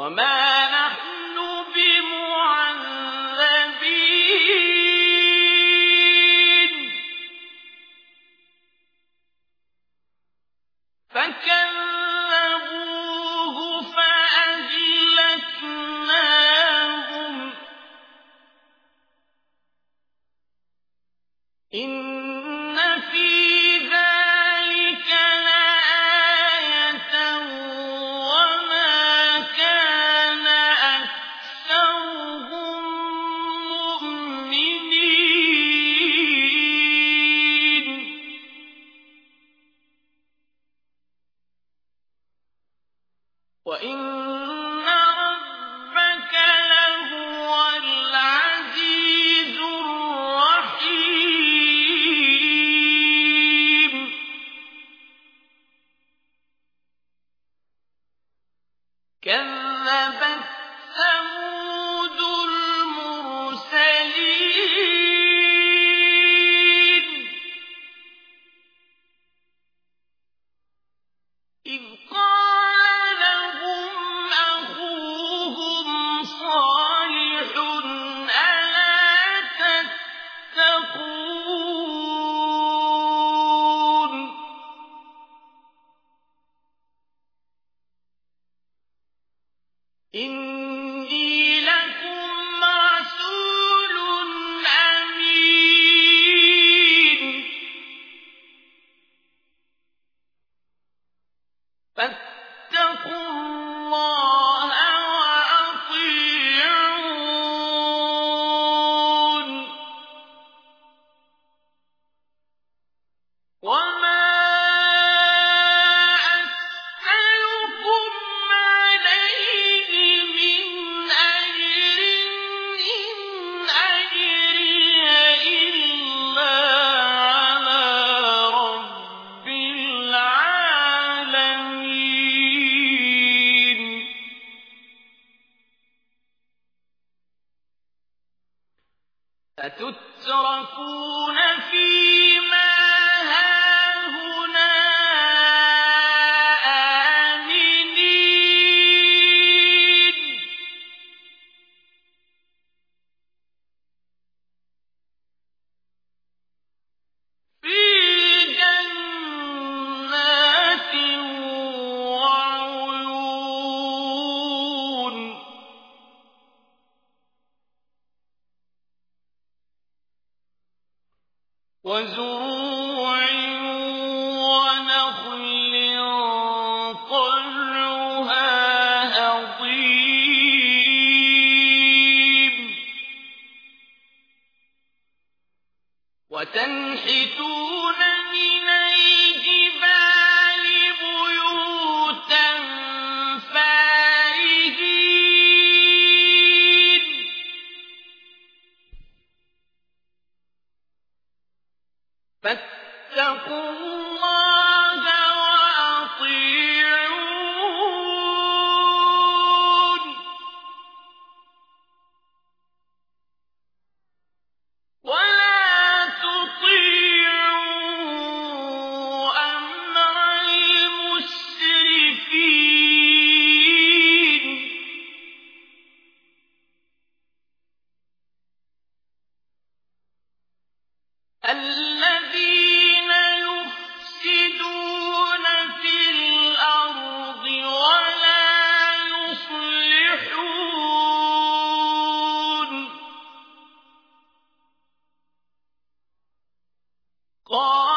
وما نحن بمعذبين فكان إني لكم رسول أمين. فاتقوا تتركون فيما وزروع ونخل هضيم. وتنحتون من قال